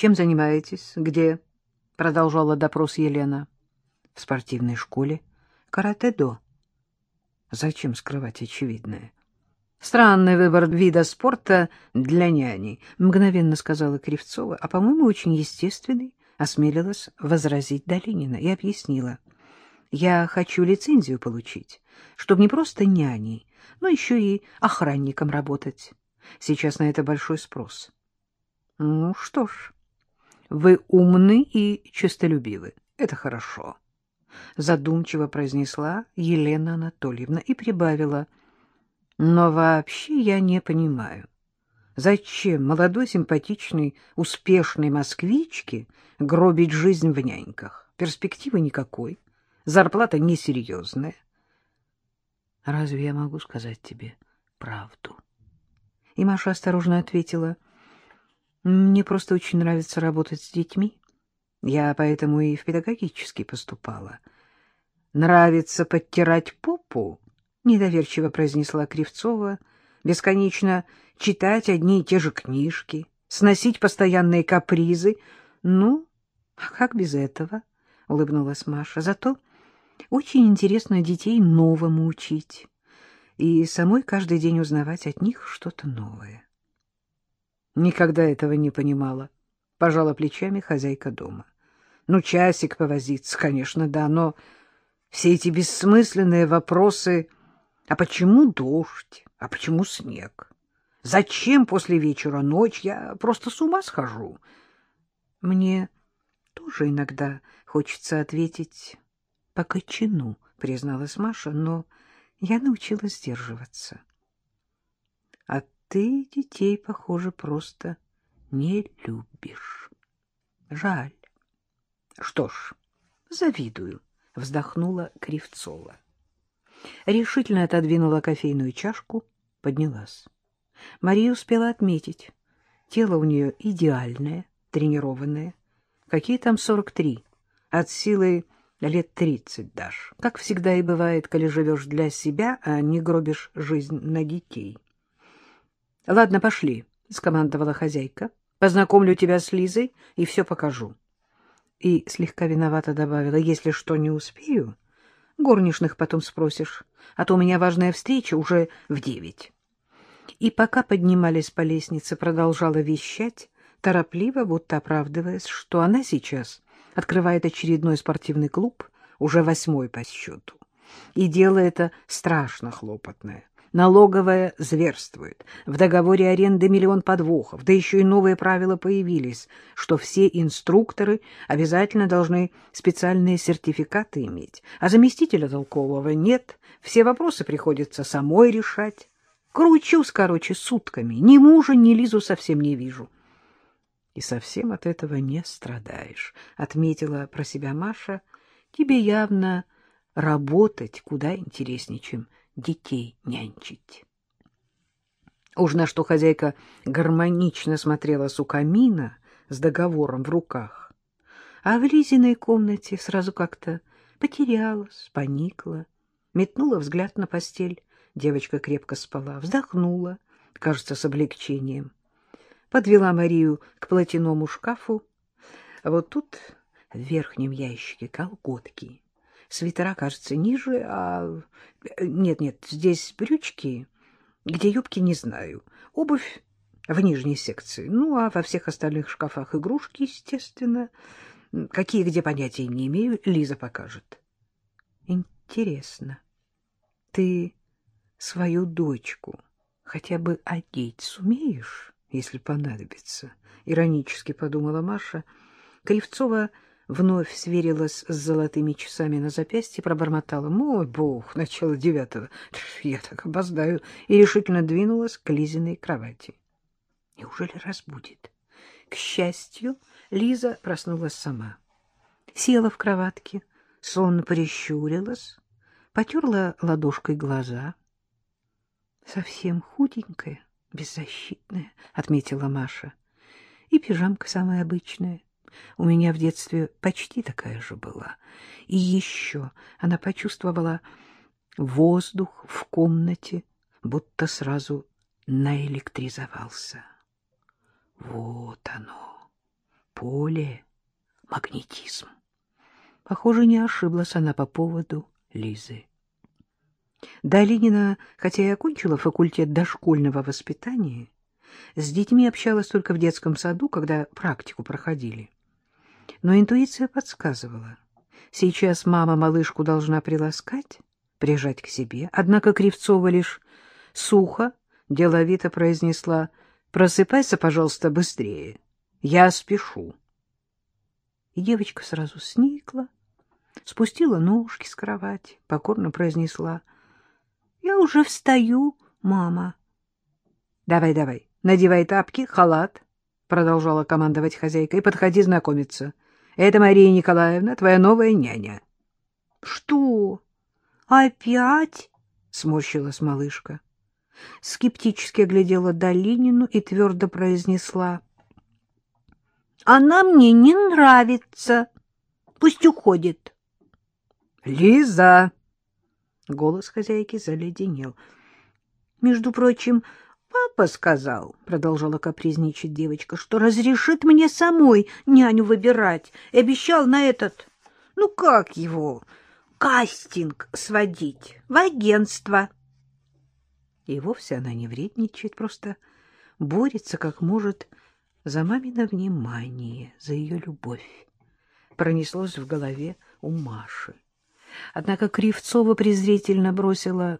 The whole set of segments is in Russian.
Чем занимаетесь? Где? Продолжала допрос Елена. В спортивной школе. Каратэ-до. Зачем скрывать очевидное? Странный выбор вида спорта для няни, мгновенно сказала Кривцова, а, по-моему, очень естественный, осмелилась возразить Долинина и объяснила. Я хочу лицензию получить, чтобы не просто няней, но еще и охранником работать. Сейчас на это большой спрос. Ну что ж, вы умны и честолюбивы. Это хорошо. Задумчиво произнесла Елена Анатольевна и прибавила. Но вообще я не понимаю, зачем молодой, симпатичной, успешной москвичке гробить жизнь в няньках? Перспективы никакой, зарплата несерьезная. Разве я могу сказать тебе правду? И Маша осторожно ответила, мне просто очень нравится работать с детьми. Я поэтому и в педагогический поступала. Нравится подтирать попу? Недоверчиво произнесла Кривцова. Бесконечно читать одни и те же книжки, сносить постоянные капризы. Ну, а как без этого? Улыбнулась Маша. Зато очень интересно детей новому учить и самой каждый день узнавать от них что-то новое. Никогда этого не понимала. Пожала плечами хозяйка дома. Ну, часик повозиться, конечно, да, но все эти бессмысленные вопросы... А почему дождь? А почему снег? Зачем после вечера ночь? Я просто с ума схожу. Мне тоже иногда хочется ответить по кочану, призналась Маша, но я научилась сдерживаться. Ты детей, похоже, просто не любишь. Жаль. Что ж, завидую, вздохнула Кривцова. Решительно отодвинула кофейную чашку, поднялась. Мария успела отметить. Тело у нее идеальное, тренированное. Какие там сорок три? От силы лет тридцать дашь. Как всегда и бывает, коли живешь для себя, а не гробишь жизнь на детей. — Ладно, пошли, — скомандовала хозяйка. — Познакомлю тебя с Лизой и все покажу. И слегка виновато добавила, если что не успею, горничных потом спросишь, а то у меня важная встреча уже в девять. И пока поднимались по лестнице, продолжала вещать, торопливо, будто оправдываясь, что она сейчас открывает очередной спортивный клуб, уже восьмой по счету. И дело это страшно хлопотное. Налоговая зверствует. В договоре аренды миллион подвохов. Да еще и новые правила появились, что все инструкторы обязательно должны специальные сертификаты иметь. А заместителя толкового нет. Все вопросы приходится самой решать. Кручусь, короче, сутками. Ни мужа, ни Лизу совсем не вижу. И совсем от этого не страдаешь, — отметила про себя Маша. Тебе явно работать куда интереснее, чем детей нянчить. Уж на что хозяйка гармонично смотрела с у камина с договором в руках, а в Лизиной комнате сразу как-то потерялась, поникла, метнула взгляд на постель. Девочка крепко спала, вздохнула, кажется, с облегчением. Подвела Марию к платяному шкафу. Вот тут в верхнем ящике колготки свитера, кажется, ниже, а... Нет-нет, здесь брючки, где юбки не знаю. Обувь в нижней секции. Ну, а во всех остальных шкафах игрушки, естественно. Какие где понятия не имею, Лиза покажет. Интересно, ты свою дочку хотя бы одеть сумеешь, если понадобится? Иронически подумала Маша. Кривцова вновь сверилась с золотыми часами на запястье, пробормотала. «Мой бог, начало девятого! Я так опоздаю!» и решительно двинулась к Лизиной кровати. Неужели разбудит? К счастью, Лиза проснулась сама. Села в кроватке, сонно прищурилась, потерла ладошкой глаза. «Совсем худенькая, беззащитная», — отметила Маша. «И пижамка самая обычная». У меня в детстве почти такая же была. И еще она почувствовала воздух в комнате, будто сразу наэлектризовался. Вот оно, поле, магнетизм. Похоже, не ошиблась она по поводу Лизы. Долинина, хотя и окончила факультет дошкольного воспитания, с детьми общалась только в детском саду, когда практику проходили. Но интуиция подсказывала. Сейчас мама малышку должна приласкать, прижать к себе. Однако Кривцова лишь сухо, деловито произнесла «Просыпайся, пожалуйста, быстрее. Я спешу». И девочка сразу сникла, спустила ножки с кровати, покорно произнесла «Я уже встаю, мама». «Давай, давай, надевай тапки, халат», — продолжала командовать хозяйка, — «и подходи знакомиться. Это Мария Николаевна, твоя новая няня». «Что? Опять?» — сморщилась малышка. Скептически оглядела Долинину и твердо произнесла. «Она мне не нравится. Пусть уходит». «Лиза!» — голос хозяйки заледенел. «Между прочим, папа сказал, — продолжала капризничать девочка, — что разрешит мне самой няню выбирать. И обещал на этот, ну как его, кастинг сводить в агентство». И вовсе она не вредничает, просто борется, как может, за мамино внимание, за ее любовь. Пронеслось в голове у Маши. Однако Кривцова презрительно бросила,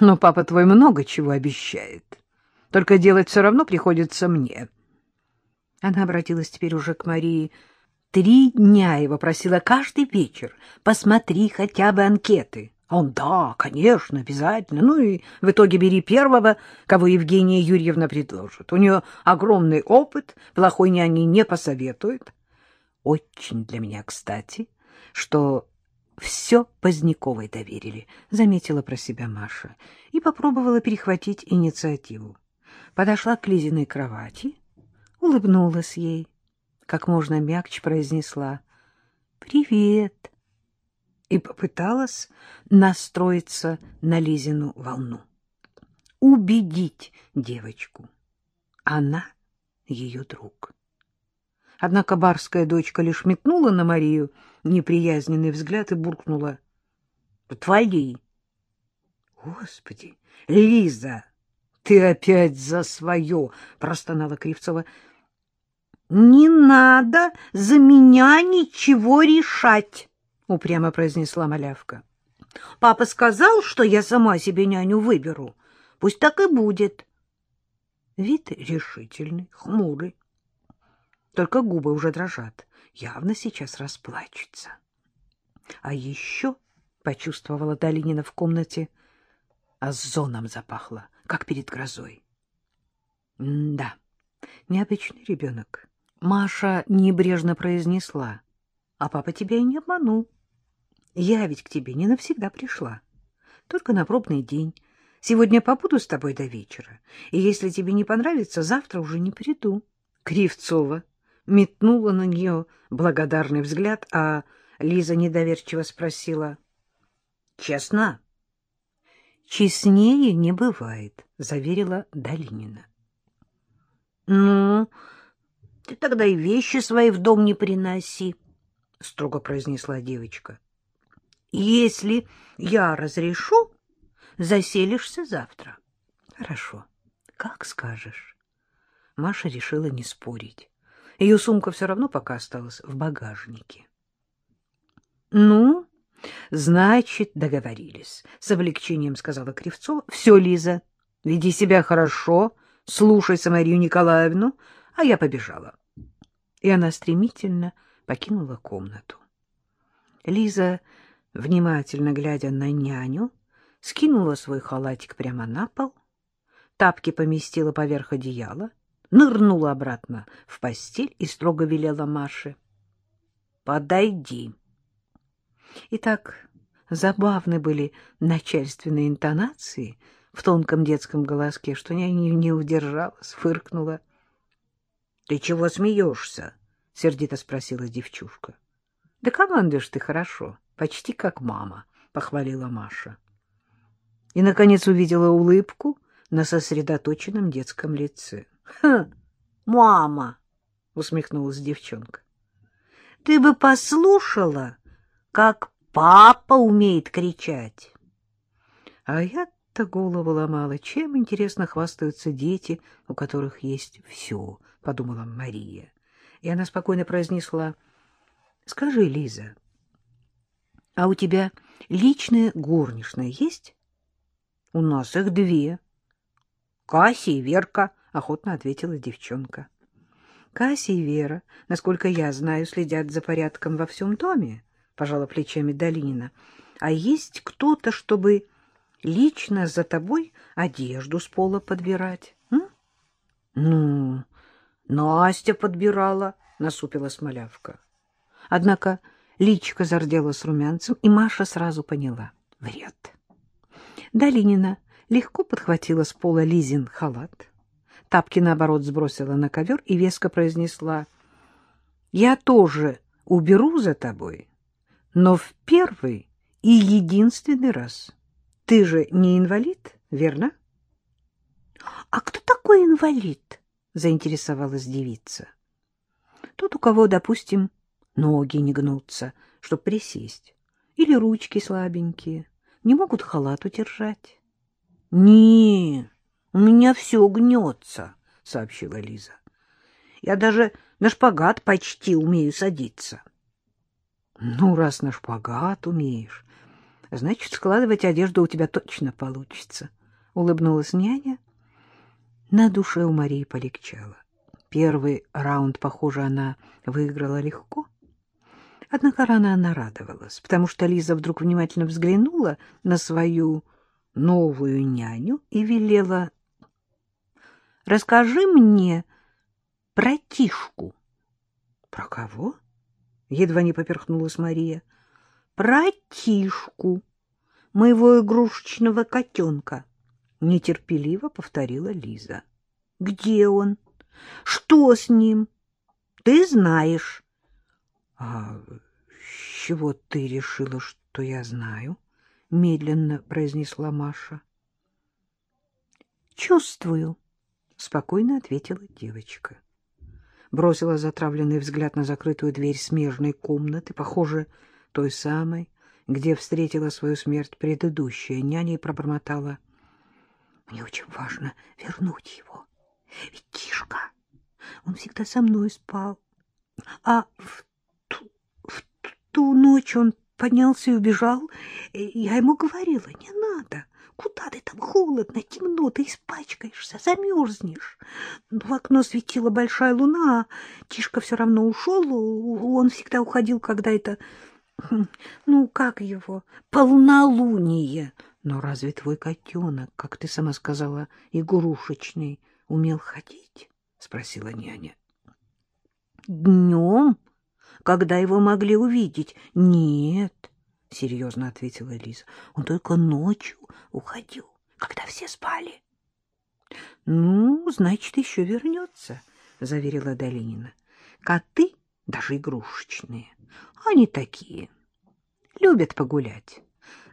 «Но папа твой много чего обещает, только делать все равно приходится мне». Она обратилась теперь уже к Марии. Три дня его просила каждый вечер, посмотри хотя бы анкеты. А он, да, конечно, обязательно. Ну и в итоге бери первого, кого Евгения Юрьевна предложит. У нее огромный опыт, плохой няни не посоветует. Очень для меня кстати, что все Поздняковой доверили, заметила про себя Маша и попробовала перехватить инициативу. Подошла к Лизиной кровати, улыбнулась ей, как можно мягче произнесла «Привет» и попыталась настроиться на Лизину волну. Убедить девочку. Она ее друг. Однако барская дочка лишь метнула на Марию неприязненный взгляд и буркнула. — Отвали! — Господи! Лиза! Ты опять за свое! — простонала Кривцова. — Не надо за меня ничего решать! — упрямо произнесла малявка. — Папа сказал, что я сама себе няню выберу. Пусть так и будет. Вид решительный, хмурый. Только губы уже дрожат. Явно сейчас расплачется. А еще почувствовала Долинина в комнате, озоном запахло, как перед грозой. М да, необычный ребенок. Маша небрежно произнесла. А папа тебя и не обманул. Я ведь к тебе не навсегда пришла. Только на пробный день. Сегодня побуду с тобой до вечера. И если тебе не понравится, завтра уже не приду. Кривцова метнула на нее благодарный взгляд, а Лиза недоверчиво спросила. — Честно? — Честнее не бывает, — заверила Долинина. — Ну, ты тогда и вещи свои в дом не приноси, — строго произнесла девочка. — Если я разрешу, заселишься завтра. — Хорошо, как скажешь. Маша решила не спорить. Ее сумка все равно пока осталась в багажнике. — Ну, значит, договорились, — с облегчением сказала Кривцова. — Все, Лиза, веди себя хорошо, слушайся Марию Николаевну, а я побежала. И она стремительно покинула комнату. Лиза, внимательно глядя на няню, скинула свой халатик прямо на пол, тапки поместила поверх одеяла, нырнула обратно в постель и строго велела Маше. — Подойди. И так забавны были начальственные интонации в тонком детском голоске, что я не, не удержалась, фыркнула. — Ты чего смеешься? — сердито спросила девчушка. — Да командуешь ты хорошо, почти как мама, — похвалила Маша. И, наконец, увидела улыбку на сосредоточенном детском лице. — Ха! Мама! — усмехнулась девчонка. — Ты бы послушала, как папа умеет кричать. А я-то голову ломала. Чем, интересно, хвастаются дети, у которых есть все, — подумала Мария. И она спокойно произнесла. — Скажи, Лиза, а у тебя личная горничная есть? — У нас их две. — Кася и Верка, — охотно ответила девчонка. — Кася и Вера, насколько я знаю, следят за порядком во всем доме, — пожала плечами Долинина. — А есть кто-то, чтобы лично за тобой одежду с пола подбирать? Ну, Настя подбирала, — насупила Смолявка. Однако личико зардело с румянцем, и Маша сразу поняла — врет. Долинина легко подхватила с пола Лизин халат, тапки, наоборот, сбросила на ковер и веско произнесла — Я тоже уберу за тобой, но в первый и единственный раз — ты же не инвалид, верно? — А кто такой инвалид? — заинтересовалась девица. — Тот, у кого, допустим, ноги не гнутся, чтоб присесть, или ручки слабенькие, не могут халат удержать. — Не, у меня все гнется, — сообщила Лиза. — Я даже на шпагат почти умею садиться. — Ну, раз на шпагат умеешь, Значит, складывать одежду у тебя точно получится, — улыбнулась няня. На душе у Марии полегчало. Первый раунд, похоже, она выиграла легко. Однако рано она радовалась, потому что Лиза вдруг внимательно взглянула на свою новую няню и велела — Расскажи мне про Тишку. — Про кого? — едва не поперхнулась Мария. — про Тишку, моего игрушечного котенка, — нетерпеливо повторила Лиза. — Где он? Что с ним? Ты знаешь. — А с чего ты решила, что я знаю? — медленно произнесла Маша. — Чувствую, — спокойно ответила девочка. Бросила затравленный взгляд на закрытую дверь смежной комнаты, похоже, той самой, где встретила свою смерть предыдущая няня и пробормотала. Мне очень важно вернуть его. Ведь Тишка, он всегда со мной спал. А в ту, в ту ночь он поднялся и убежал. Я ему говорила, не надо. Куда ты там холодно, темно, ты испачкаешься, замерзнешь. В окно светила большая луна, а Тишка все равно ушел. Он всегда уходил, когда это Ну, как его? Полнолуние. Но разве твой котенок, как ты сама сказала, игрушечный, умел ходить? — спросила няня. — Днем, когда его могли увидеть? — Нет, — серьезно ответила Лиза. — Он только ночью уходил, когда все спали. — Ну, значит, еще вернется, — заверила Долинина. — Коты, даже игрушечные, они такие. Любят погулять.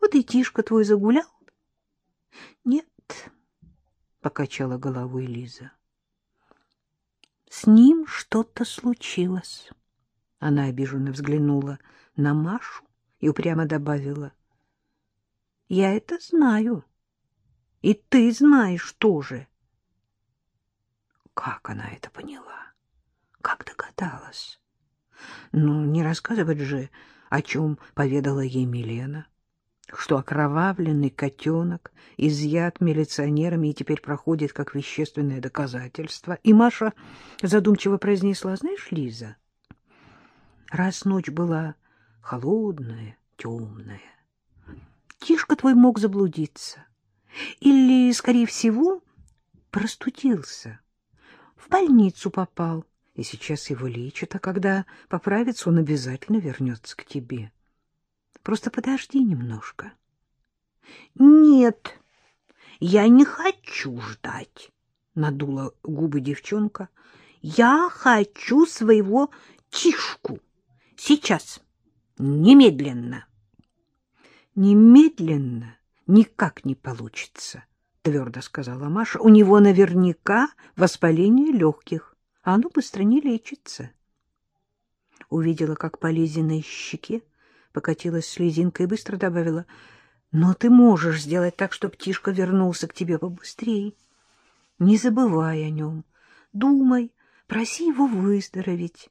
Вот и Тишка твой загулял. Нет, покачала головой Лиза. С ним что-то случилось. Она обиженно взглянула на Машу и упрямо добавила. Я это знаю. И ты знаешь тоже. Как она это поняла? Как догадалась? Ну, не рассказывать же, о чем поведала ей Милена, что окровавленный котенок изъят милиционерами и теперь проходит как вещественное доказательство. И Маша задумчиво произнесла, знаешь, Лиза, раз ночь была холодная, темная, Тишка твой мог заблудиться. Или, скорее всего, простудился. В больницу попал и сейчас его лечат, а когда поправится, он обязательно вернется к тебе. Просто подожди немножко. — Нет, я не хочу ждать, — надула губы девчонка. — Я хочу своего Тишку. Сейчас, немедленно. — Немедленно никак не получится, — твердо сказала Маша. — У него наверняка воспаление легких. а оно быстро не лечится. Увидела, как по Лизиной щеке покатилась слезинка и быстро добавила, «Но ты можешь сделать так, чтобы Тишка вернулся к тебе побыстрее. Не забывай о нем, думай, проси его выздороветь».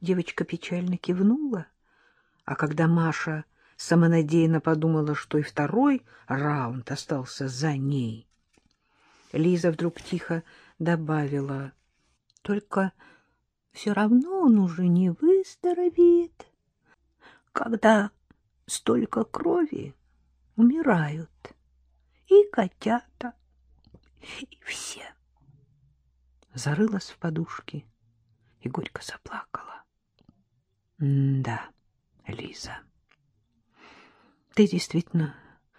Девочка печально кивнула, а когда Маша самонадеянно подумала, что и второй раунд остался за ней, Лиза вдруг тихо добавила, «Только все равно он уже не выздоровеет. Когда столько крови, умирают и котята, и все». Зарылась в подушки и горько заплакала. «Да, Лиза, ты действительно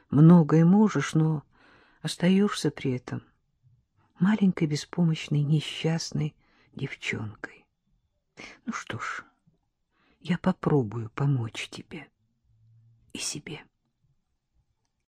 многое можешь, но остаешься при этом маленькой, беспомощной, несчастной девчонкой. Ну что ж, я попробую помочь тебе и себе.